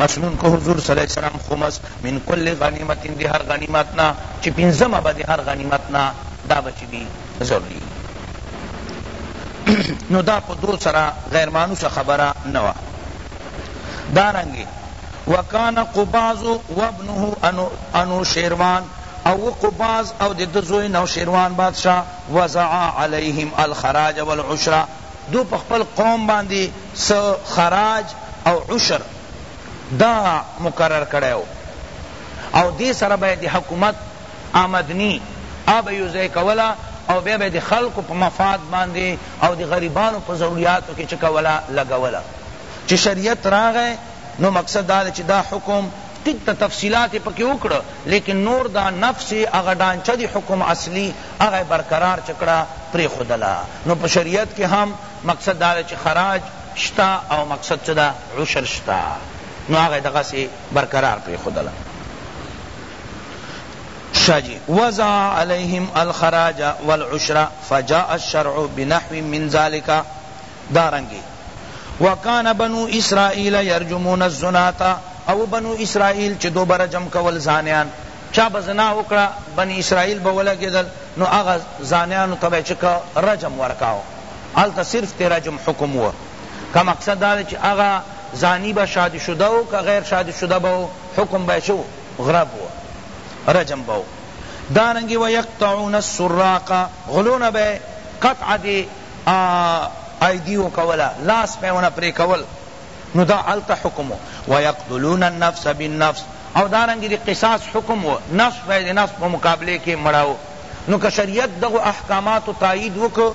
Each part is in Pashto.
مسنون که حضور صلی اللہ علیہ وسلم خمس من کل غنیمت دی هر غنیمت نا چی پنزمه با دی هر غنیمت نا دا بچی بی ضروری نو دا په دو سره غیر مانوس خبره نه وه دارنګه وکان قباض وابنه انوشیروان او و قباض او د ده زوی نوشیروان بادشاه وضع علیهم الخراج و العشر دو په خپل قوم باندی څه خراج او عشر دا مقرر کړی وو او دې سره به یې د حکومت آمدنی ئا به یو ځای کوله او بیا به یې د خلقو په مفاد باندی او د غریبانو په ضروریاتو کی چه کوله لګوله چه شریعت راغی نو مقصد دا دی چه دا حکم ټیک ته تفصیلات یې پکې وکړه لیکن نور دا نفس یې هغه ډانچه د حکم اصلی هغه یې برقرار چه کړه پریښودله نو په شریعت کې هم مقصد دا ده چه خراج شته او مقصد څه ده عشر شته نو هغه یې دغسې برقرار پریښودله شه جی وضع علیهم الخراج والعشر فجاء الشرع بنحو من ذلک دارنګه وکان بنو اسرائیل یرجمون الزناة او بنو اسرائیل چی دو به رجم کول زانیان چا به زنا وکړه بنی اسرائیل به ولګیدل نو هغه زانیانو ته به چه که رجم ورکاو هلته صرف ته رجم حکم وو که مقصد دا چی هغه زانی به شادی شده وو که غیر شادی شده به وو حکم به چه وو غرب وو رجم به وو دارنګه ویقطعون السراق غلونه به قطع دی آ ای دیو کولا لاس پی ونه پری کول نو دا هلته حکم وو ویقتلون النفس بالنفس او دارنګه دی قصاص حکم وو نفس به دی نفس په مقابله کی مړاو نو که شریعت دغو احکاماتو تایید وکړ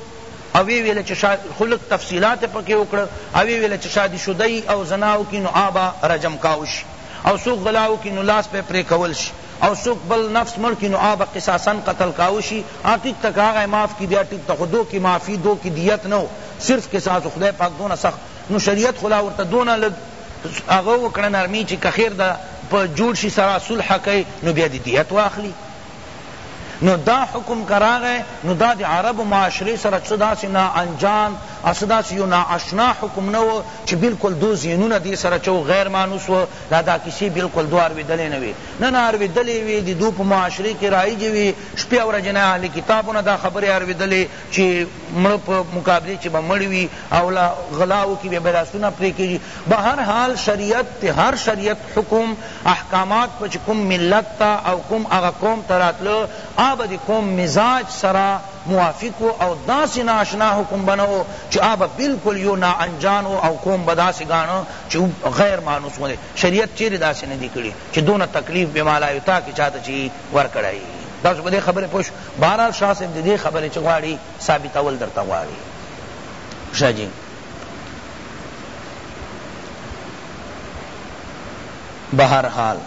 او وی ویل چی شا خو لږ تفصیلات پکی وکړ او وی ویل چی شادی شده یی او زنا وکی نو آ به رجم کاو شی او څوک غلا وکی نو لاس به پری کول شی او څوک بل نفس مړ کړي نو هغه به قصاصا قتل کاوه شي ها ټیک ته که هغه یې معاف کړي بیا ټیک ته خو دو کی معافی دو کی دیت نه صرف قصاص و خدای پاک دونه سخت نو شریعت خو لا ورته دونه لږ هغه وکړه نرمی چی که خیر ده په جوړ شي سره صلح کړي نو بیا دې دیت واخلي نو دا حکم که راغی نو دا د عربو معاشرې سره څه داسې نا انجان او څه داسې یو نا اشنا حکم نه وو چې بلکل دو ذهنونه دې سره چه وو غیر مانوس وو دا دا کیسې بلکل دوه ارویدلې نه وې نه نه ارویدلې وې د دوئ په معاشرې کښې رایجې وې شپې او ورځې نه اهل کتابو نه دا خبرې ارویدلې چی مړه په مقابلې چی به مړ وی او له غلاوو کی به لاسونه پرې کیږي بهر حال شریعت د هر شریعت حکم احکامات به چی کوم ملت ته او کوم هغه قوم ته راتله هغه به د قوم مزاج سره موافق وو او داسی نا اشنا حکم به نه وو چی آ به بلکل یو نا انجان وو او قوم به داسی ګانه چی غیر مانوس غوندی شریعت چیری داسی ندی کړی چی دونه تکلیف بما لا یطاق چاته چی ورکړی تاسو په دی خبری پوه شوی بهرحال شاه صاحب دی دی خبری چی غواړی ثابتول درته غواړی شه جی بهرحال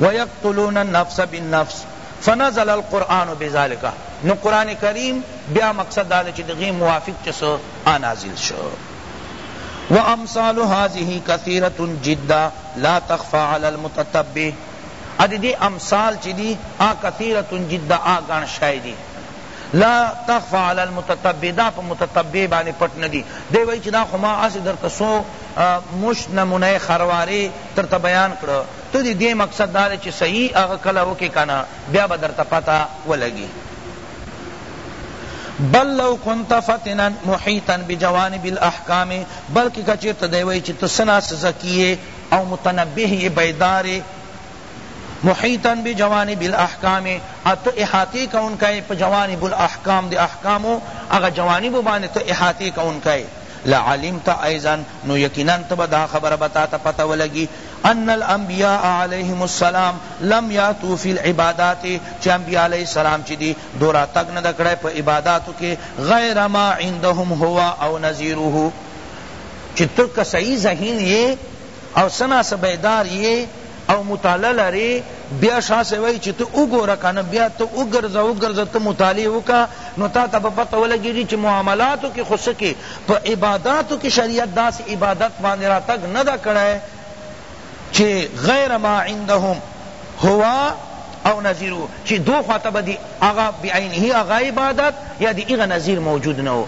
ویقتلون النفس بالنفس فنزل القرآن بذلک نو قرآن کریم بیا مقصد دا دی چی د غی موافق چه سو آ نازل شو وامثال هذه کثیرة جدا لا تخفی علی المتتبع ا د دی امثال چی دی آ کثیرة جدا آ گن شای دی لا تخفی علی المتتبع دا په متتبع باندې پټ ندی دی وای چی دا خو ما هسی درته څو مشت نمونه خرواری درته بیان کړو ته دی دی مقصد دا دی چی صحیح هغه کله وکی کنه بیا به درته پته ولګی بل لو کنت فتنا محیطا بجوانب الاحکام بلکه که چیرته دی وای چی ته سنا سزکیه او متنبه یې بیدارې محیطا بجوانب الاحکام ات احاطه کون کئ په جوانب الاحکام دی احکامو هغه جوانب باندې ته احاطه کون کئ لعلمت ايضا نو یقینا تبدا خبر بتا ته پتہ ولگی ان الانبیاء علیهم السلام لم یاتو فی العبادات چی انبیاء علیہ السلام چی دی دو راتګ نه ده کړی په عباداتو کی غیر ما عندهم هو او نظیره چی ته که صحیح ذهین یی او څه ناڅه بیدار یی او مطالعه لری بیا شاه صاحب وایی چی ته وګوره کنه بیا ته وګرځه وګرځه ته مطالعه وکړه نو تا ته به پته ولګیږی چی معاملاتو کی خو څه کی په عباداتو کی شریعت داسی عبادت باندی راتګ نه ده کړی چی غیر ما عندهم هوا او نظیرو چی دو خوا ته به دی هغه بعینه هغه عبادت یا دی هغه نظیر موجود نه وو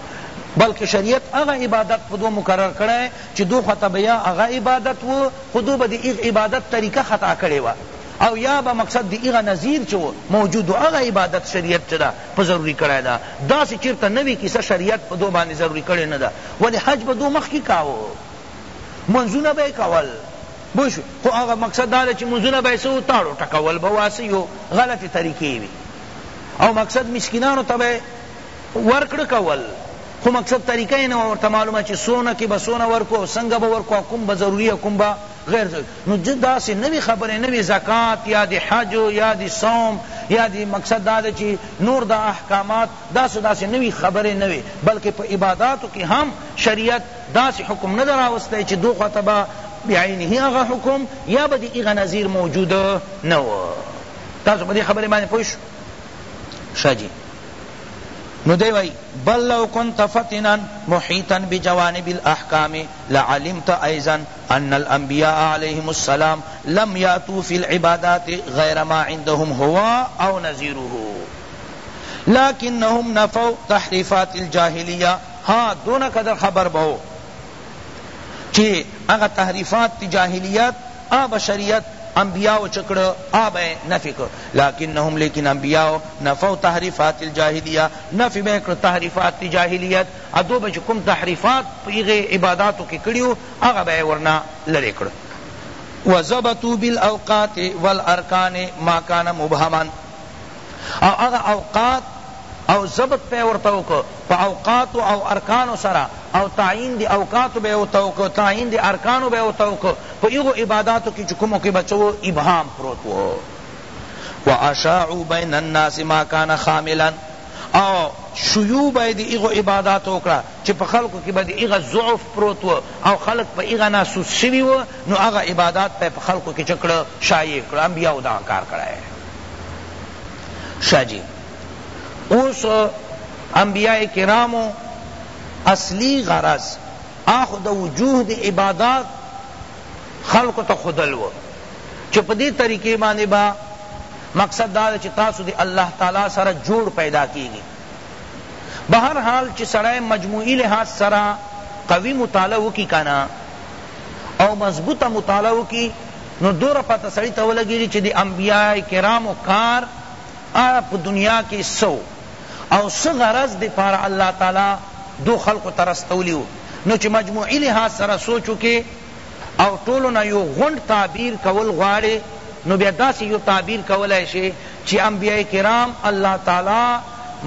بلکه شریعت هغه عبادت په دو مقرر کړی چی دو خو ته به یا هغه عبادت وو خو دو به د هغه عبادت طریقه خطا کړی وه او یا به مقصد د هغه نظیر چی وو موجود وو هغه عبادت شریعت چه ده په ضروری کړی ده داسی چیرته نوی کیسه شریعت په دو باندی ضروری کړی نده ولی حج به دو مخکی کاوه لمونځونه به یی کول پوه شوی خو هغه مقصد دا ده چی لمونځونه به یی څه وو تاړو ټکول به وه څه یو غلطی طریقی وی او مقصد مسکینانو ته به ورکړه کول خو مقصد طریقه یې نه وه ورته معلومه چی څونه کی به څونه ورکو او څنګه به ورکو او کوم به ضروری او کوم به غیر ضروری نو ځه داسی نوی خبری نوی زکوة یا دی حج یا دی صوم یا دی مقصد دا ده چی نور دا احکامات دا څه داسی نوی خبری نه وی بلکه په عباداتو کی هم شریعت داسی حکم نه ده راوستی چی دو خواته به بعینه هغه حکم یا به دی هغه نظیر موجود نه وو تاسو په دی خبری باندی پوه شو ښه جی نو بل لو كنت فتنا محيطا بجوانب الاحكام لعلمت ايضا ان الانبياء عليهم السلام لم ياتوا في العبادات غير ما عندهم هو او نذيره لكنهم نفوا تحريفات الجاهلية ها دون قدر خبر بہو كي اغا تحریفات جاہلیت هغه بشریت انبیاؤ چه کړه هغه به یې نفی کړ لکنهم لیکن انبیاؤ نفو تحریفات الجاہلیہ نفی به یې کړ تحریفات دی جاہلیت ادو به چه کوم تحریفات په هغه عباداتو کی کړی وو هغه به یې ورنه لری کړ وضبطو بالاوقات والارکان ما کان مبهما او هغه اوقات او ضبط پہ ورته وکړو په اوقات او ارکانو سره او تعین دی اوقات به ورته وکړو تعین دی ارکانو به ورته وکړو په ایغو عباداتو کی چکمو کی بچو ابهام پروت وو واشاعوا بین الناس ما کان خاملا او شیوع به دی ایغو عباداتو کړه چه په خلقو کی به د هغه ضعف پروت وو او خلق په هغه نا سوس شوی وو نو هغه عبادات به په خلقو کی چه کړو شایع کړو انبیاء دغه کار کړی شاجی اوس انبیاء کرامو اصلی غرض آخو دا وجوه دی عبادات خلق تا خودل و چه پا دی طریقے بانے با مقصد دا چه تاسو دی اللہ تعالی سر جوڑ پیدا کیگی بهر حال چی سړی مجموعی لحاظ سره قوی مطالعه وکی کنه او مضبوطه مطالعه وکی نو دوره پته سړی ته ولګیږی چی دی انبیاء کرامو کار په دنیا کی سو او څه غرض دی پاره الله تعالی دو خلقو ته رستولیو نو چی مجموعی لحاظ سره سوچ وکی او ټولو نه یو غونډ تعبیر کول غواړې نو بیا داسی یو تعبیر کولای شې چی انبیاء کرام الله تعالی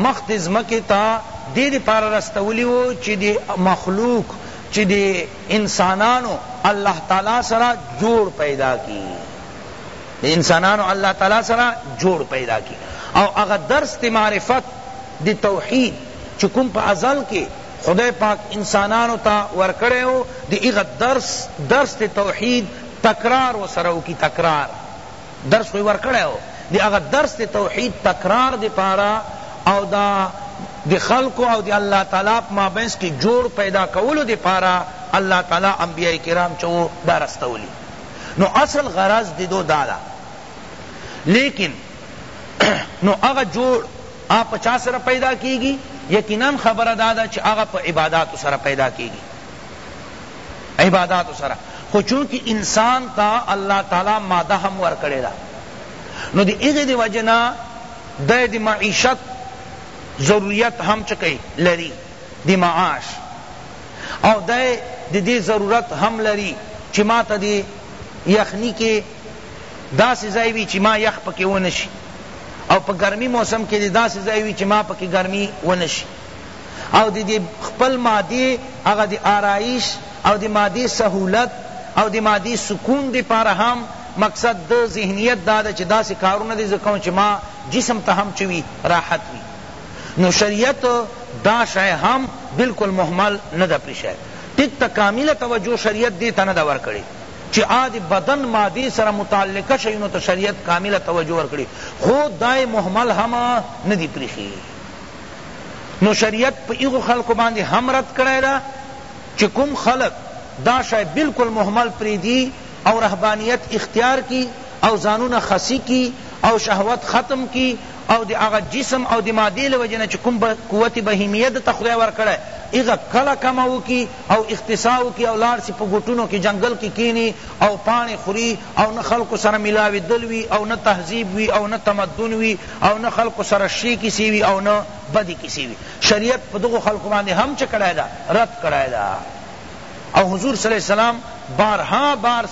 مخ دی ځمکی ته دی دی پاره راستولی وو چی دی مخلوق چی دی انسانانو الله تعالی سره جوړ پیدا کی دی انسانانو الله تعالی سره جوړ پیدا کی او هغه درس دی معرفت دی توحید چی کوم په ازل کی خدای پاک انسانانو ته ورکړی وو د هغه درس درس د توحید تکرار ورسره وکی تکرار درس خو یې ورکړی وو د هغه درس د توحید تکرار د پاره او دا د خلقو او د الله تعالی په مابینس کی جوړ پیدا کولو د پاره الله تعالی انبیاء کرام چه وو دا راستولی نو اصل غرض د دو دا دا لیکن نو هغه جوړ هغه په چا سره پیدا کیږی یقینا خبره داده چی هغه په عباداتو سره پیدا کیږی عباداتو سره خو چونکه انسان تا الله تعالی ماده هم ورکړی ده نو دی هغه دی وجنا د دی معیشت ضرورت هم چکی لری دی معاش او دی دی ضرورت هم لری چی ما تا دی یخنی کی داسې ځای وي چې ما یخ پکې ونشي او په ګرمي موسم کې دې داسې ځای وي چې ما پکې ګرمي ونشي او د دې خپل مادي هغه د آرایش او د مادي سهولت او د مادي سکون د پاره هم مقصد د ذهنیت دا ده چې داسې کارونه دې زه کوم چې ما جسم ته هم چوي راحت وي نو شریعت دا شای هم بالکل محمل نه ده پرې شای ټیک ته کامله توجه شریعت دې ته نه ده ورکړې چی آ د بدن مادی سره متعلقه شیونو ته شریعت کامله توجه ورکړی خو دا یې مهمل هم نه دی پریښی نو شریعت په هغو خلقو باندی هم رد کړی ده چی کوم خلق دا شی بلکل مهمل پریږدی او رهبانیت اختیار کی او ځانونه خسی کی او شهوت ختم کی او د هغه جسم او د مادی له وجی نه چی کوم قوت بهیمیه ده ته خدای ورکړی هغه کله کمه وکی او اختسا وکی او لاړ سی په ګوټونو کی جنګل کی کینی او پاڼی خوری او نه خلقو سره ملاوی دل وی او نه تهذیب وی او نه تمدن وی او نه خلقو سره شی کسی وی او نه بدی کسی وی شریعت په دغو خلقو باندی هم چه کړای ده رد کړای ده او حضور صلی الله علیه وسلم بارها بار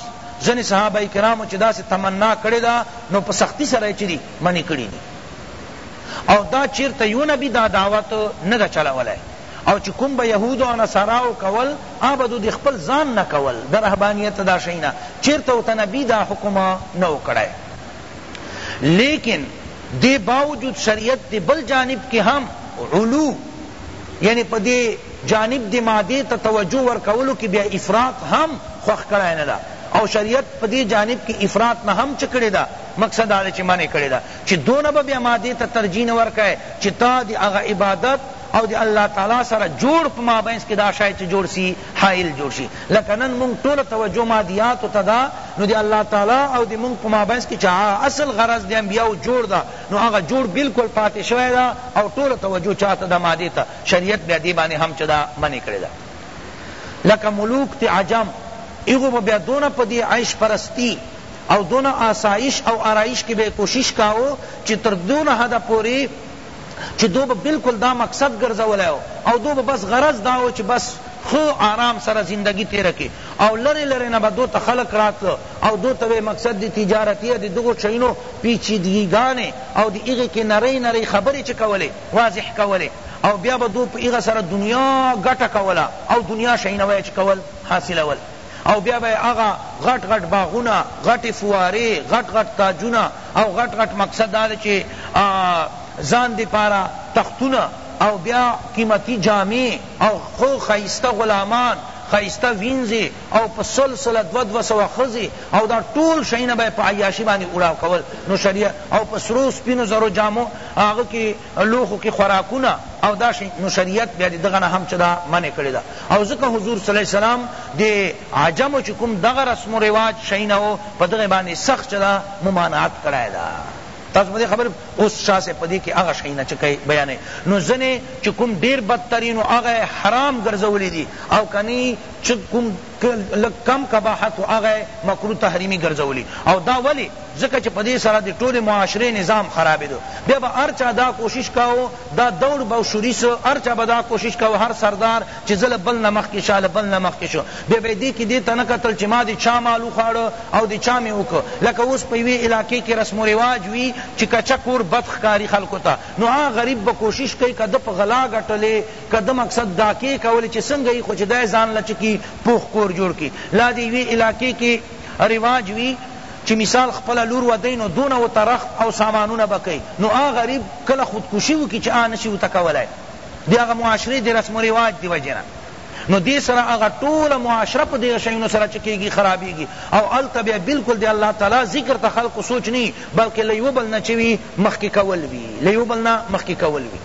ځنی صحابه کرامو چه داسی تمنا کړی ده نو په سختی سره یې چه دی منع کړی دی او دا چیرته یو نبی دا دعوت نه ده چلولی او چه کوم به یهودو او نصاراو کول هغه به دو د خپل ځان نه کول د رهبانیت دا شی نه چیرته ورته نبی دا حکم نه وو کړی لیکن دې باوجود شریعت د بل جانب کی هم علو یعنی په دې جانب د مادې ته توجه ورکولو کی بیا افراط هم خوښ کړی نه ده او شریعت په دې جانب کی افراط نه هم چه کړی ده مقصد دا ده چه منع کړی ده چه دونه به بیا مادې ته ترجیح نه ورکوی چه تا د هغه عبادت او د الله تعالی سره جوړ په مابینځ کی دا شی چی جوړ سی حائل جوړ شی لکه نن مونږ ټوله توجه مادیاتو ته ده نو د الله تعالی او د مونږ په مابینځ کی چی هغه اصل غرض د انبیاوو جوړ ده نو هغه جوړ بلکل پاتی شوی ده او ټوله توجه چاته ده مادی ته شریعت بیا دی باندی هم چه ده منع کړی ده لکه ملوک د عجم هغو به بیا دونه په دی عیش پرستی او دونه آسایش او آرایش کی به کوشش کاوه چی تر دونه حده پوری چی دو به بلکل دا مقصد ګرځولی وو او دو به بس غرض دا وو چی بس ښه آرام سره زندګی تیره کړی او لری لری نه به دو ته خلق راتلو او دو ته به مقصد دی تجارتی دی دغو شیونو پیچیدګی ګانی او دی هغی کی نری نری خبری چه کولی واضح کولی او بیا به دو په هغه سره دنیا ګټه کوله او دنیا شیونه به یې چه کول حاصلول. او بیا به یې هغه غټ غټ باغونه، غټې فوارې، غټ غټ تاجونه او غټ غټ مقصد دا دی چې ځان دپاره تختونه او بیا قیمتي جامې او ښه ښایسته غلامان، ښایسته وینځې او په سل سل دوه دوه سوه ښځې او دا ټول شیونه به یې په عیاشي باندې اوړاو کول نو شریعت او په سرو سپینو زرو جامو هغه کې لوښو کی خوراکونه او دا شی نو شریعت بیا دی دغه نه هم چه دا منع کړی ده او ځکه حضور صلی الله علیه وسلم دی عجمو چه کوم دغه رسم و رواج شی نه وو په دغه باندی سخت چه دا ممانعت کړی ده تاسو په دې خبر اوس شاه صاحب په دې کې هغه شیونه چې کوي بیانوي نو ځنې چې کوم ډېر بدترینو هغه حرام ګرځولي دي او کنی چې کوم که لږ کم قباحت وو هغه یې مکروه تحریمي ګرځولي او دا ولې ځکه چې په دې سره د ټولې معاشرې نظام خرابېدو بیا به هر چا دا کوشش کاوه دا دور به شروع سو هر چا به دا کوشش کاوه هر سردار چې زه له بل نه مخکې شا له بل نه مخکې شو بیا به یې دې کې دې ته نه کتل چې ما د چا مال وخواړه او د چا مې وکړ لکه اوس په یوې علاقې کې رسم و رواج وي چې کچه کور بد ښکاري خلکو ته نو هغه غریب به کوشش کوي که ده په غلا ګټلې که ده مقصد دا کښې کولې چه څنګه یی خو چه دی ځان له چه کی پوخ کور جوړ کړي لا دی یوې علاقې کښې رواج وی چه مثال خپله لور ودی نو دونه ورته رخت او سامانونه به کئ نو آ غریب کله خودکشی وکړي چه آ نشی ورته کولای دی هغه معاشرې دی رسم و رواج دی وجې نه نو دی سره هغه ټوله معاشره په دغه شیونو سره چه کیږي خرابیږي او هلته بیا بلکل د الله تعالی ذکر ته خلقو سوچ نه وي بلکه له یوه بل نه چه وي مخکی کول وي له یوه بل نه مخکی کول وي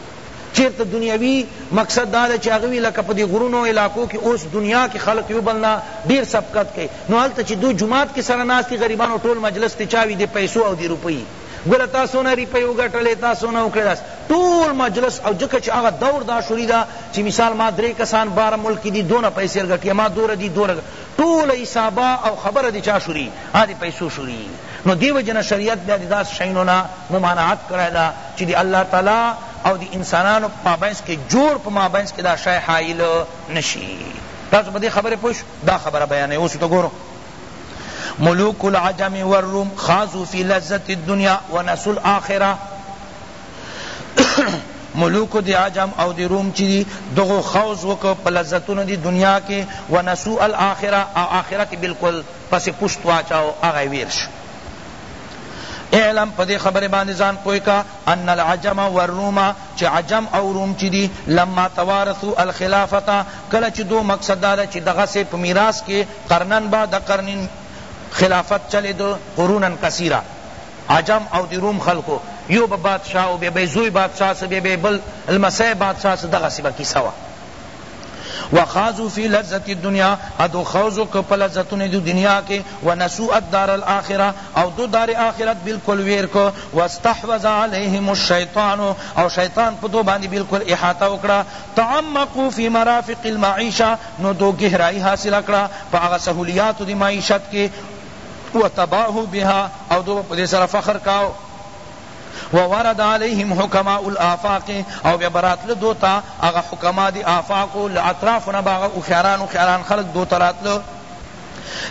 چیرته دنیوی مقصد دا ده چی هغه وی لکه په دی غرونو علاقو کی اوس دنیا کی خلق یو بل نه ډیر سبقت کئی نو هلته چی دوی جماعت کی سره ناست دی غریبانو ټول مجلس ته چا وی دی پیسو او دی روپئی ګله تا څونه ریپی وګټلی تا څونه وکړی داس ټول مجلس او ځکه چی هغه دور دا شوری دا چی مثال ما دری کسان بار ملک کی دی دونه پیسی ګټی ما دور دی دور ټول حسابا او خبره دی چا شوری ا دی پیسو شوری نو دی وجه نه شریعت بیا دی داس شینو نه ممانعت کړی دا چی د الله تعالی او د انسانانو په مابینځ کی جوړ په مابینځ کی دا شی حایل نشی تاسو په دی خبره پوه شوی دا خبره بیانوی اوس ورته ګورو ملوک العجم والروم خاضو فی لذت الدنیا ونسو الاخرہ ملوک دی عجم او دی روم چی دی دغو خوز وک پا لذتون دی دنیا کے ونسو الاخرہ او آخرہ کی بالکل پس پشت واچاو اغی ویرش اعلم په دې خبرې باندې ځان پوه که ان العجم والروم چې عجم او روم چې دي لما توارثوا الخلافة کله چې دوئ مقصد دا ده چې دغسې په میراث کې قرنا بعد قرن خلافت چلې ده قرونا کثیرا عجم او د روم خلقو یو به بادشاه و بیا به یې زوی بادشاه سو بیا به یې بل لمسی بادشاه سو دغسې به کیسه وه وخاضوا فی لذت الدنیا ادو خوض وکړ په لذتونو د دنیا کې ونسوا الدار الاخرة او دو دار آخرت بالکل ویر کړ واستحوذ علیهم الشیطان او شیطان په دو باندې بالکل احاطه وکړه تعمقوا فی مرافق المعیشة نو دو گہرائی حاصل کړه په هغه سہولیات د معیشت کې وتباهوا بها او دو په دې سره فخر کاو و ورد علیهم حکماء الافاق او بیا به راتله دوی ته هغه حکما د آفاقو له اطرافو نه به هغه هوښیاران هوښیاران خلک دوی ته راتله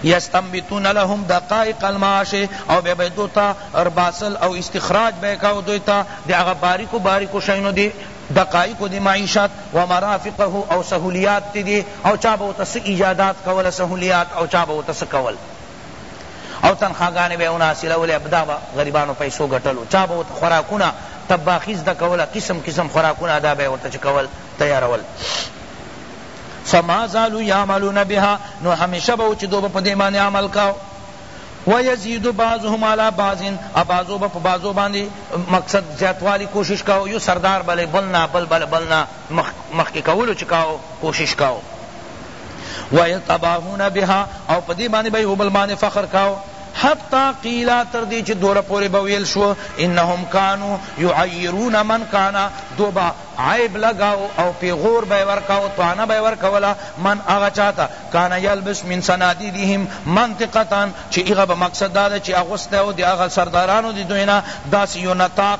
یستنبطون لهم دقایق المعاش او بیا به دوی ته رباسل او استخراج به یې کاوه دوی ته د هغه باریکو باریکو شیانو د دقایقو د معیشت و مرافقه او سهولیات تی دی او چا به ورته څه ایجادات کول سهولیات او چا به ورته څه کول او تنخواګانې به یې ونه حاصلولې ابدا به غریبانو پیسو ګټلو چا به ورته خوراکونه طباخي زده کوله قسم قسم خوراکونه ادا به یې ورته چې کول تیارول فما زالو یعملون بها نو همیشه به و چې دوی به په دې باندې عمل کاو ويزيد بعضهم على بعض ابازو په بازو باندې مقصد زیاتوالی کوشش کاو یو سردار بل بلنا بل بل بلنا مخ مخ کې کولو چکاو کوشش کاو ويتباهون بها او په دې باندې به یو بل باندې فخر کاو حتی قیلا تر دې چې دوره پورې به ویل شو انهم کانوا یعیرون من کانا دو با عیب لگاو او پیغور به ورکاو طعنه به ورکولا من هغه چاته کان یلبس من صنادیدهم منطقتا چې هغه به مقصد دا ده چې اغوستی او د هغه سردارانو د دوی نه داسې یو نطاق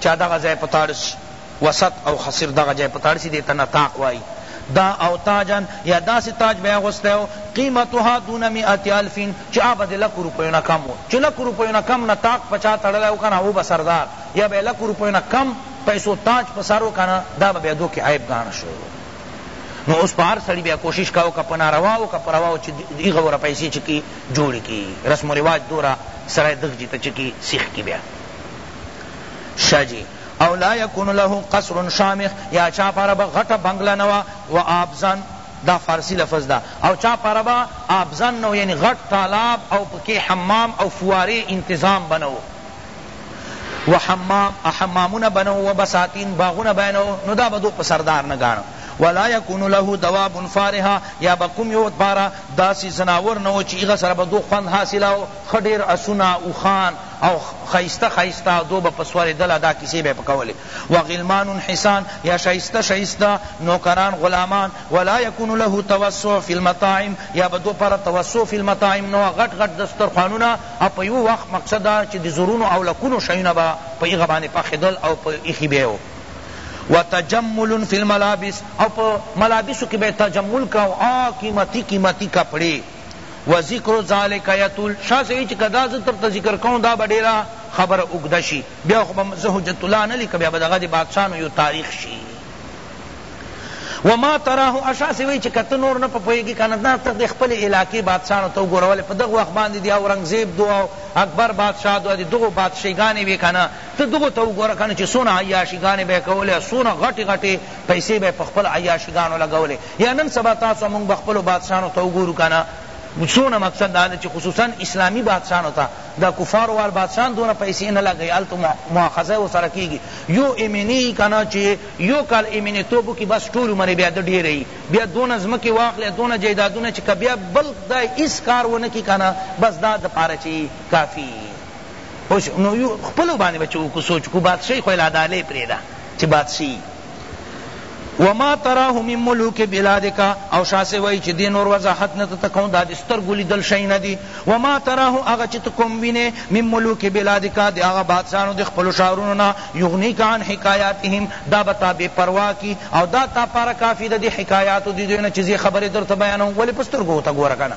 چا دغه ځای په تاړه شي وسط او خصر دغه جای په تاړسی دی ته نطاق وایی دا او تاجا یا داسی تاج به اغوسته او قیمتها دون مئت الف چی هغه به د لکو روپیو نه کم وو چی لکو روپیو نه کم نطاق په چا تړلی وو کنه هغه به سردار یا به لکو روپیو نه کم پیسو تاج په سر وو کنه دا به بیا دو کی عیب ګاڼه شو نو اوس په هر سړی بیا کوشش کاو که په ناروا او که په روا او چې هغه وره پیسې چې کی جوړې کی رسم و رواج دوره سړی دغ جی ته چې کی سیخ کی بیا شاجی او لا یکون له قصر شامخ یا چا پاره به غټه بنګله نه وه و آبزن دا فارسی لفظ دا او چا پاره به آبزن نه یعنی غټ تالاب او پکی حمام او فواری انتظام به نه وو و حمام حمامونه به نه وو و بساتین باغونه به نه وو نو دا به دو په سردار نه ګاڼه ولا یکون له دواب فارها یا به کوم یو پاره داسی زناور نه وو چې هغه سره به دو خوند حاصلاو ښه ډېر اسونه اوښان او ښایسته ښایسته ادو به په سوریدله دا کیسې به یې په کولې و غلمان حسان یا شایسته شایسته نوکران غلامان ولا یکون له توسع فی المطاعم یا به دو پاره توسع فی المطاعم نه وه غټ غټ دسترخوانونه او په یوه وخت مقصد دا چې د زرونو او لکونو شیونه به په هغه باندې پخېدل او په ایښي به یې وو و تجمل فی الملابس او په ملابسو کې به یې تجمل کاوه قیمتي قیمتي کپړې و ذکر ذلک یطول شاه صاحب وی چی که دا زه درته ذکر کوم دا به ډیره خبره اوږده شی بیا خو به زه حجت الله نه لیکم بیا به دغه د بادشاهانو یو تاریخ شی و ما تراه او شاه صاحب وی چی که ته نور نه په پوهیږی کنه دا ته د خپل علاقی بادشاهانو ته وګوره ولی په دغه وخت باندی د اورنګزیب دو او اکبر بادشاه دو د دغو بادشاهګانی وی کنه ته دغو ته وګوره کنه چی څونه عیاشیګانی به یې کولی څونه غټی غټی پیسی به یې په خپل عیاشیګانو لګولی یا نن سبا تاسو او موږ به خپلو بادشاهانو ته وګورو کنه څونه مقصد دا ده چې خصوصا اسلامی بادشاهانو ته دا کفارو وال بادشاهان دونه پیسې نه لګوي هلته مؤاخذه ورسره کیږي یو ایمنی کنه چې یو کال ایمنی توب وکړي بس ټول عمر یې بیا د ډېره یي بیا دونه ځمکې واخلي دونه جایدادونه چې که بیا بل خدای هېڅ کار ونه کړي کنه بس دا دپاره چې کافي نو خپلو باندې به چې وکړو سوچ وکړو بادشاهي خو یې لا ډالۍ پرېږده چه بادشی وما تراه من ملوک بلادک او شاہ سے وئی چی دی نور وضاحت نہ تا کون دا دستر گولی دل شئی نہ دی وما تراه اغا چی تو کوم وینے من ملوک بلادک دی اغا بادشاہانو دی خپل شعرونو نا یغنیک عن حکایاتهم دا بتا بے پروا کی او دا تا پارا کافی دی حکایاتو دی دوی نا چیزی خبر در تا بیانو ولی پستر گو تا گورا کنا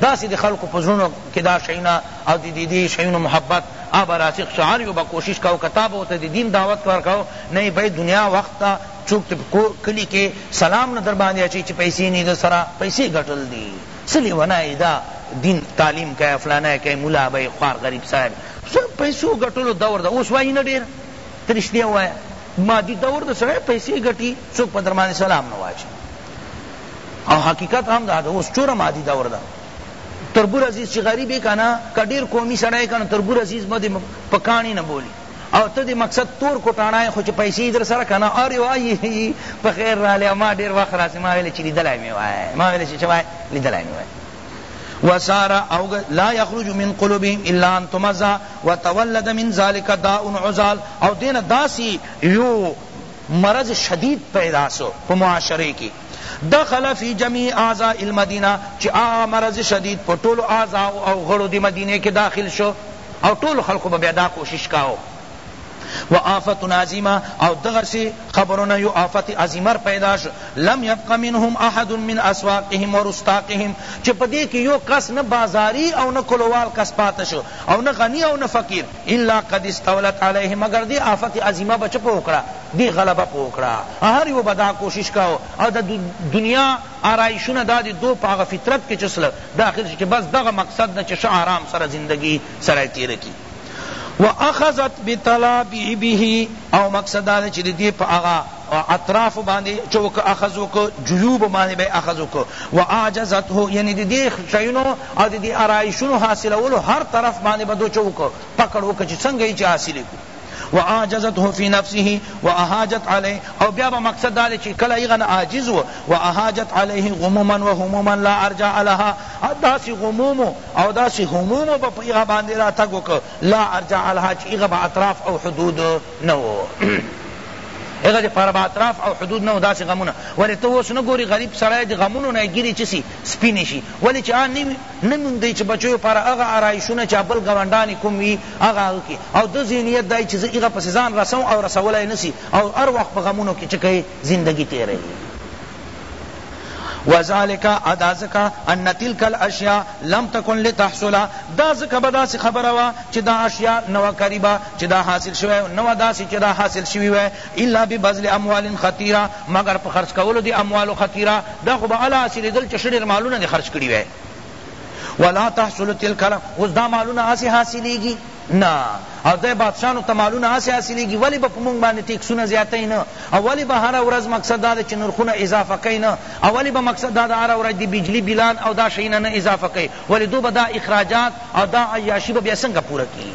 داسی د خلقو په زړونو کی دا شیونه او د دی دی شیونو محبت ابه راسخ شی هر یو به کوشش کوه که تا به ورته د دین دعوت ورکوه نه یی به دنیا وخت ته چوک ته په کور کلی کی سلام نه درباندی اچوی چی پیسی نی درسره پیسی ګټل دی څه لیونی یی دا دین تعلیم کوه فلانی کوه ملا به یی خوار غریب صاحب څه پیسو ګټلو دور ده اوس وایی نه ډیر ته رشتیا ووایه مادی دور ده سړی پیسی ګټی څوک به درباندی سلام نه واچوی او حقیقت هم دا ده اوس چوره مادی دور ده تربور عزیز چی غریبی کنه که ډیر قومی سړی کنه تربور عزیز به دی په کانی نه بولی او ته دی مقصد تور کوټاڼای خو چې پیسې در سره کنه اور وای په خیر را لې ما ډیر وخت راځي ما ویل چې لیدلای می وای ما ویل چې وای لیدلای می وای وسارا او لا يخرج من قلوبهم الا ان تمزا وتولد من ذلك داء عزال او دین داسی یو مرض شدید پیدا سو په معاشرې کی دخل فی جمیع اعضاء المدینہ چی آغا مرض شدید په ټولو اعضاؤ او غړو دی مدینې کی داخل شو او ټولو خلقو به بیا دا کوشش کاؤ و آفت عظیمہ او دغسی خبرو نه یو آفت عظیمر پیدا شو لم یبق منهم احد من اسواقهم و رستاقهم چی پدی کی یو کس نه بازاری او نه کلووال کس پاته شو او نه غنی او نه فقیر الا قد استولت علیه مگر دی آفت عظیمه به چه په وکړه دی غلبه په وکړه هر یو به دا کوشش کاو او د دنیا آرایشونه دا دی دو په هغه فطرت کی چه سل داخل شی چه بس دغه مقصد ده چه ښه آرام سره زندګی سړی تیره کی واخذت بتلابیبه او مقصد دا دی چه دی په هغه اطراف باندې چه وکړو اخذ وکړو جیوب باندې به اخذ وکړو واعجزته یعنی د دې شیونو او د دې آرایشونو حاصلولو هر طرف باندې به دو چه وکړو پکړ وکړو چې څنګه یې چې حاصل کړو واعجزته فی نفسه واحاجت علیه او بیا به مقصد دا چې کله ایغن عاجز و واحاجت علیه غموما و هموما لا ارجع لها داسې غموم او داسې هموم به په ایغه باندې راتګ وکړو لا ارجع لها چې ایغه به اطراف او حدود نه وو هغه د پاره به اطراف او حدود نه داسې غمونه ولې ته اوس نه ګوري غریب سړی د غمونو نه ګیرې چې سي سپینې شي ولې چې آ نه موندی چې بچیو پاره هغه آرایشونه چې بل ګاونډان یې کوم وي هغه هغه کړي او ده ذهنیت دا چې زه هغه پسې ځان رسوم او رسولی نه سي او هر وخت په غمونو کې چې کوي زندګي تېروي وذلک ادا ځکه ان تلک الاشیاء لم تکن لتحصل دا ځکه به داسې خبره وه چې دا اشیاء نه وه قریبه چې دا حاصل شوی نه وه داسې چې دا حاصل شوی وی الا ببذل اموال خطیره مګر په خرڅ کولو د اموالو خطیره دا خو به اله حاصلېدل چې ښه ډېر مالونه دې خرڅ کړي وی ولا تحصل تلک اوس دا مالونه هسې حاصلېږي نه او د بادشانو ته مالونه هسی حاصلیږی ولی به په مونږ باندی ټیکسونه زیاتوی نه او ولی به هره ورځ مقصد دا ده چی نرخونه اضافه کوی نه او ولی به مقصد دا ده هره ورځ دی بجلی بلان او دا شیونه نه اضافه کوی ولی دوی به دا اخراجات او دا عیاشی به بیا څنګه پوره کی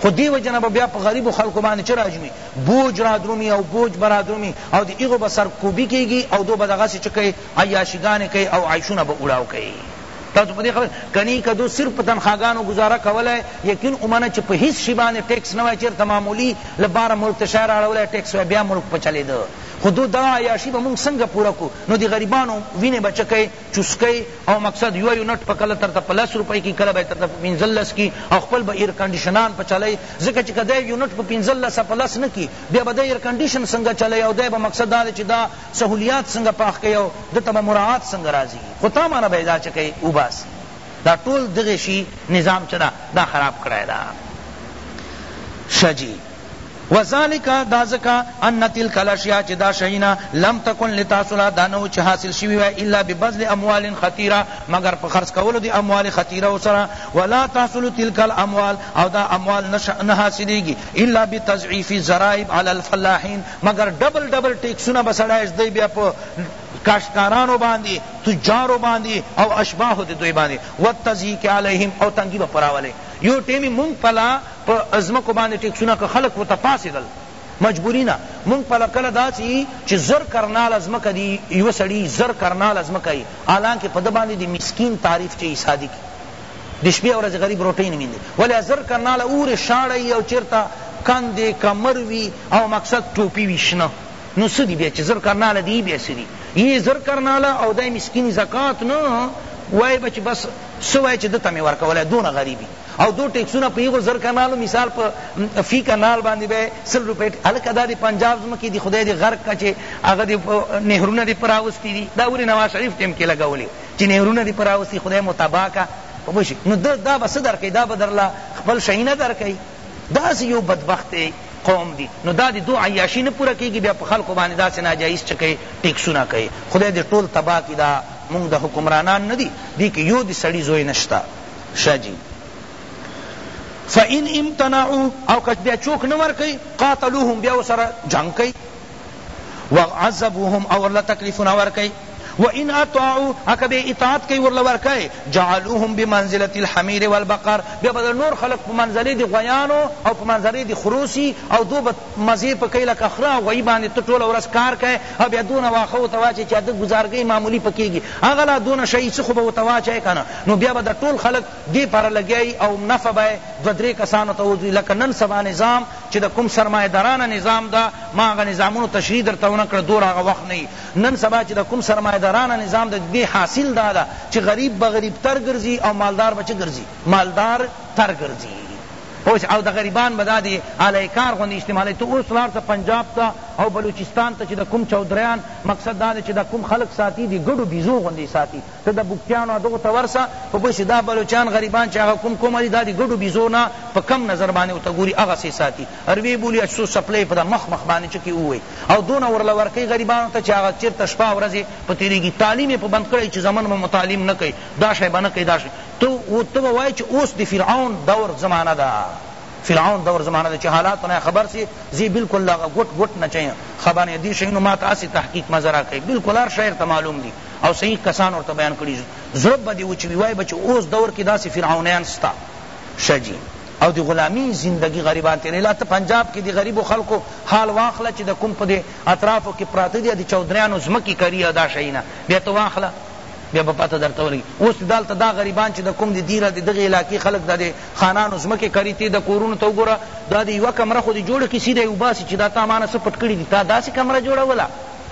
خو دی وجه نه به بیا په غریبو خلکو باندې چه راجمی بوج رادرومی او بوج به رادرومی او دی ایغو به سرکوبی کیږی او دوی به دغسی چه کوی عیاشیګانې کوی او عیشونه به اوړاو کوی تاسو په دې خبر کني که دو صرف په تنخواګانو گزاره کولای یقین اومنه چې په هیڅ شي باندې ټیکس نه وای چیرته معمولی له باره ملک ته شهر اړولای ټیکس وای بیا ملک په چلیده خو دو دا عیاشي به مونږ څنګه پوره کو نو د غریبانو وینې به چکئ چوسکئ او مقصد یو یونټ په کله ترته په لس روپۍ کی کله به ترته په پنځلس کی او خپل به ایر کنډیشنان په چلی ځکه چې که دی یونټ په پنځلس په لس نه کی بیا به د ایر کنډیشن څنګه چلی او دی به مقصد دا چې دا سهولیات څنګه پاخه کړي او ده ته به مراعات څنګه راځي خو تا مانه به یې دا چکه وباسي دا ټول دغه شي نظام چه ده دا خراب کړی ده شه جی وذلک دا ځکه ان تلک الاشیاء چه دا شینا لم تکن لتحصل دا نه چه حاصل شوی وای الا ببذل اموال خطیره مگر په خرج کولو دی اموال خطیره سره ولا تحصل تلک الاموال او دا اموال نه حاصلیږي الا بتضعیف الضرائب علی الفلاحین مګر ډبل ډبل ټیکسونه به سړی ږدی بیا په کاشتکارانو باندی تجارو باندی او اشباهو د دوی باندی والتضییق علیهم او تنګی به پراولی یو ټیم مونږ پلا په ځمکو باندی ټیکسونه که خلق ورته پاڅیدل مجبوری نه مونږ پلا کله داسی چی زر کرناله ځمکه دی یو سړی زر کرناله ځمکه ای حالانکه په ده باندی د مسکین تعریف چی صادق د شپې او ورځې غریب روټۍ نه میندې ولی زر کرناله اور شاړی او چیرته کندې کمر وی او مقصد ټوپی وی شنه نو څه دی بیا چی زر کرناله دی بیا څه دی یی زر کرناله او دی مسکین زکات نه وای به چی بس څه وای چی ده ته می ورکوله دونه غریبی او دو ټیکسونه په یغو زر کرنالو مثال په فی کرنال باندی به سل روپی هلکه دا دی پنجاب زمکی دی خدای دی غرق کا چی هغه دی نهرونه دی پراوستی دی دا ولی نواز شریف ټیم کی لګولی چی نهرونه دی پراوستی خدای مو تباه کا پوه شی نو ده دا به څه درکوی دا به درله خپل شی نه درکوی داسی یو بدبخت قوم دی نو دا دی دو عیاشی نه پوره کیږی بیا په خلکو باندی داسی ناجایز چه کئی ټیکسونه کئی خدای دی ټول تباه کی دا مونږ د حکمرانان ندی دی کی یو دی سړی زوی نشته شه جی فان امتنعو او که بیا چوک نه ورکوی قاتلوهم بیا ورسره جنګ کئی وعذبوهم او ورله تکلیفونه ورکړي وان اطاعو اکه بے اطاعت کئی ورله ورکئی جعلوهم بمنزلت الحمیر والبقر بیا بدا نور خلق په منزله دی غویانو او په منزله دی خروسی او دو بد مزی په کئی لکه خره او غوی باندې ته ټول ورځ کار کئی او بیا دون واخه او تواچی چا د گزارګی معمولی پکیږي اغلا دون شئی څه خو به تواچی کنه نو بیا بدا ټول خلق دې پاره لګیا یی او نفع به دوه درې کسانو ته وځی لکه نن سبا نظام چی د کوم سرمایه دارانه نظام ده ما هغه نظامونو تشریح درته ونه کړه دور هغه وخت نه یی نن سبا چی د کوم سرمایه دارانه نظام ده ددې حاصل دا ده چی غریب به غریب تر ګرځی او مالدار به چه ګرځی مالدار تر ګرځی پوه شوې او د غریبان به دا دی اله کار غوندې استعمالوي ته اوس لاړ شه پنجاب ته او بلوچستان ته چې د کوم چودریان مقصد دا دی چې دا کوم خلک ساتي د ګډو بیزو غوندې ساتي ته د بګتیانو ادغو ته ورسه په پوه شی دا بلوچان غریبان چی هغه کوم کوم دی دا دی ګډو بیزو نه په کم نظر باندی ورته ګوری هغه سی ساتی ار وی بولی اچ سو سپلی په دا مخ مخ باندی چکی اووی او دونه ورله ورکی غریبانو ته چی هغه چرته شپه ورځ په تیریږی تعلیم یې په بند کړی چی زمن به متعلم نه کړی دا شی به نه کړی دا شی ته و ته به وایی چی اوس د فرعون دور زمانه ده فرعون دور زمانه ده چی حالاتو نه خبر سی زی بالکل دا غټ غټ نه چی خبر نه دی شی نو ماته اسی تحقیق مزرا کړی بالکل هر شی ته معلوم دی او صحیح کسان ورته بیان کړی زړه به دی وچوی وای به چه اوس دور کی داسی فرعونیان سته شه جی او دی غلامی زندگی غریبان تیری لا ته پنجاب کی دی غریبو خلقو حال واخله چه د کوم په دی اطرافو کی پراته دی دی چودریانو زمکی کری او دا شینا بیا ته واخله بیا به پته درته ولګی اوس دالته دا غریبان چې د کوم د دیره د دغه علاقې خلک د خانانو ځمکې کری تی د کورونو ته وګوره دا د یوه کمره خو د جوړه کسی دی وباسي چې دا تا مانه څه پټ کړي دي تا داسې کمره جوړوله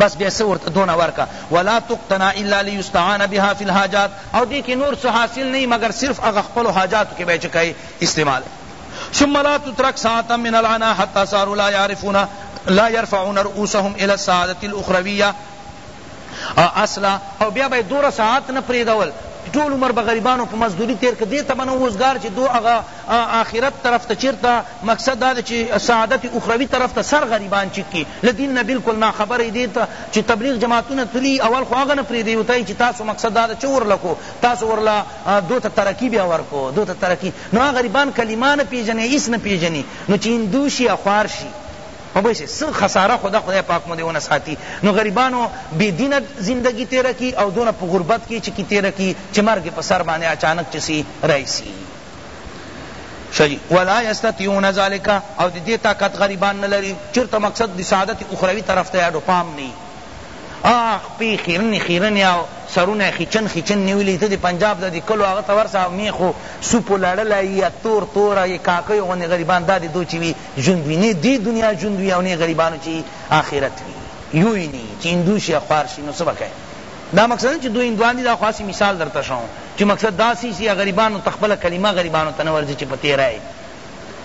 بس بیا څه ورته دونه ورکه ولا تقتنا الا لیستعان بها فی الحاجات او دې کې نور څه حاصل نه وي مګر صرف هغه خپلو حاجاتو کې به یې چې کوې استعمال ثم لا تترک ساعة من العنا حتی صاروا لا يعرفون لا يرفعون رؤوسهم الى السعادة الاخروية اصلا او بیا به دوره ساعت نه پریدول ټول عمر به غریبانو په مزدوری تیر کړ دې ته به نه وزګار چې دو هغه ا آخرت طرف ته چرته مقصد دا دی چی سعادت اخروی طرف ته سر غریبان چیک کی له دین نه بلکل نا خبر یی دی ته چی تبلیغ جماعتونه تلی اول خو هغه نه پریدی وتای چی تاسو مقصد دا ده چه ورله کو تاسو ورله دو ته ترقی بیا ورکو دو ته ترقی نو هغه غریبان کلمه نه پیژنی هیڅ نه پیژنی نو چی هندو شی یا خوار شی په پوه شی څه خساره خو ده خدای پاک مو دی ونه ساتی نو غریبانو بی دینه زندګی تیره کی او دونه په غربت کی چی کی تیره کی چی مرګ یی په سر باندی اچانک چسی رایسی. شی ولا یستطیعون ذلک او د دې طاقت غریبان نه لري چرته مقصد د سعادت اخروی طرف ته اډو پام نه آه خپې خیرنې خیرنې او سرونه خیچن خیچن نیولي ته د پنجاب د دې کلو هغه ته ورسه او میخو سوپو لړلی یا تور تور یې کاکیو غوندې غریبان دا د دوی چې وي ژوند وي نه دې دنیا ژوند وي او نه غریبانو چې آخرت وي یو یې نه چې هندو شي او خوار شي نو څه به کوې دا مقصد نه چی دوی هندوان دی دا خو هسی مثال درته شوم چی مقصد دا سی چی غریبانو ته خپله کلمه غریبانو ته نه ورځی چی په تیره یې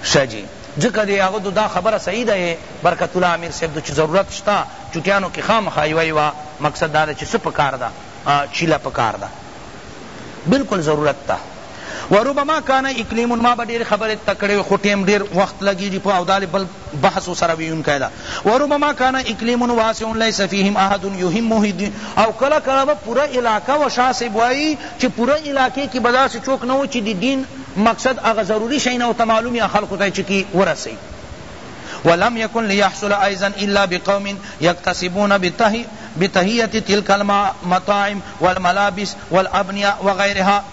شه جی ځکه دی هغه دا خبره صحیح ده برکت الله امیر صاحب چی ضرورت شته چټیانو کی خامخا یوه یوه مقصد دا ده چی څه پکار ده چیله پکار ده بلکل ضرورت ته و ربما کان اقلیم ما به ډیرې خبرې تک کړې وې خو ټیم ډیر وخت لګیږي په او دا له بل بحثو سره ویونکی ده و ربما کان اقلیم واسع لیس فیهم احد یهمه او کله کله به پوره علاقه و شاه صاحب وایي چې پوره علاقې کې به داسې څوک نه و چې د دین مقصد هغه ضروري شیونه ورته معلوم یا خلقو ته چې کی ورسوي ولم يكن ليحصل ايضا الا بقوم يكتسبون بتهيئة تلك المطاعم والملابس والابنية وغيرها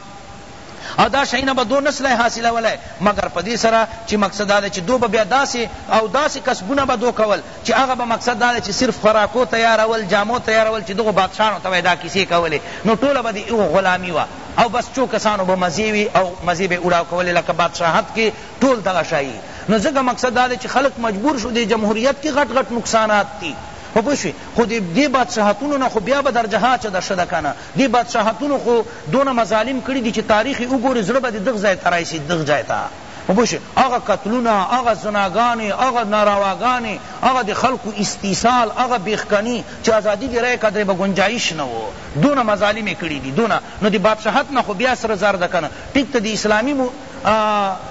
او دا شیونه به دو نسلای حاصلولای مګر په دی سره چی مقصد دا دی چی دو به بیا داسی او داسی کسبونه به دو کول چی هغه به مقصد دا دی چی صرف خوراکو تیارول جامو تیارول چی دغو بادشاهانو ته به دا کیسی کولی نو ټوله به دی هغو غلامی وه او بس چو کسانو به مزی وی او مزی به اوړاو کولی لکه بادشاهت کی ټول دغه شایی نو ځکه مقصد دا دی چی خلق مجبور شو دی جمهوریت کی غټ غټ نقصانات دی خو پوه شوی خو دی بادشاهتونو نه خو بیا به درجه چه ده ښه ده کنه دې بادشاهتونو خو دونه مظالم کړي دي چې تاریخ یې وګورې زړه به دې دغ ځای ته راشي دغ ځای ته خو پوه شوې هغه قتلونه هغه زناګانې هغه نارواګانې هغه د خلکو استیصال هغه بېخکني چې ازادي د رأی قدر به ګنجایش نه و دونه مظالم یې کړي دي دونه نو د بادشاهت نه خو بیا سره زر ده که نه ټیک ته د اسلامي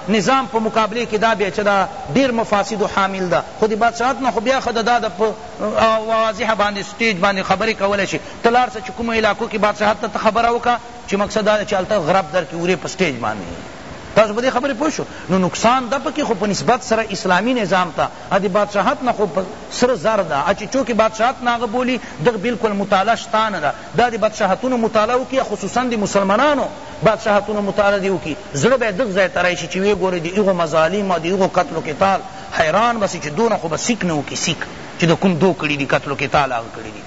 نظام په مقابلې کې دا بیا چې دا ډېر مفاسدو حامل ده خو د بادشاهت نه خو بیا ښه ده دا د په واضح باندې سټېج باندې خبرې کولی شي ته لاړ سه چی کومو علاقو کی بادشاهت ته ته خبره وکړه چی مقصد داده چی هلته غرب در کی وری په سټیج باندی تاسو په دی خبری پوه شو نو نقصان ده پکی خو په نسبت سره اسلامی نظام ته ا دی بادشاهت نه خو په سره زر ده ا چی چوکی بادشاهت نه هغه بولی دغ بلکل مطالعه شته نه ده دا دی بادشاهتونو مطالعه وکی او خصوصا دی مسلمانانو بادشاهتونو مطالعه دی وکی زړه به یی دغ ځای ته راشی چی وی ګوری دی هغو مظالم او دی هغو قتل و قتال حیران به سی چی دونه خو به سیک نه وکی سیک چی د کوم دو کړی دی قتل و قتال هغه کړی دی.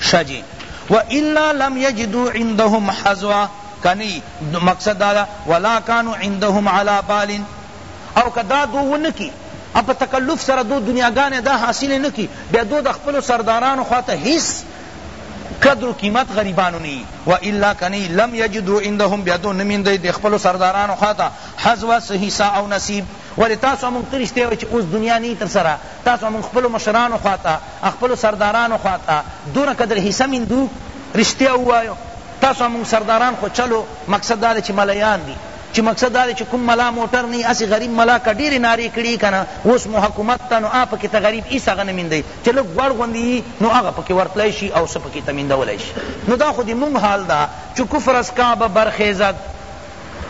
شه جی والا لم یجدو عندهم حظوا که نی مقصد دادا ولا کانو عندهم علی بال او که دا دو ونکی اب په تکلف سره دو دنیاګانې دا حاصلې نه کی بیا دو د خپلو سردارانو خوا ته هیڅ قدر و قیمت غریبانو نی و الا کنی لم یجدو عندهم بیا دو نمیندی د خپلو سردارانو خوا ته حظ و حصہ او نصیب ولی تاسو مونږ ترشته وی چې اوس دنیا نی تر سره تاسو مونږ خپلو مشرانو خوا ته خپلو سردارانو خوا ته دونه قدر حصه میندو رشتیا ووایو تاسو مونږ سرداران خو چلو مقصد دا دی چی ملایان دی چی مقصد دا دی چی کوم ملا موټر نی هسی غریب ملا که ډیری ناری کړی کنه اوس مو حکومت ته نو هغه پکی ته غریب هیڅ هغه نه میندی چی لږ غوړ غوندی یی نو هغه پکی ورتلای شی او څه پکی ته میندولای شی نو دا خو دی مونږ حال ده چو کفر از کعبه برخیزد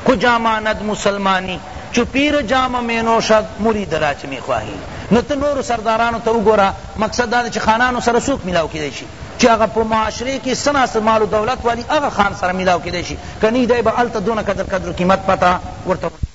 کجا ماند مسلمانی چو پیر جام می نوشد مرید را چه می خواهی نو ته نورو سردارانو ته وګوره مقصد دا ده چی خانانو سره څوک ملاؤ کیدای شی چی هغه په معاشره کی څه نا څه مال و دولت والی هغه خان سره ملاؤ کیدای شی که نی دی به هلته دونه قدر قدر و قیمت پته ورته ونه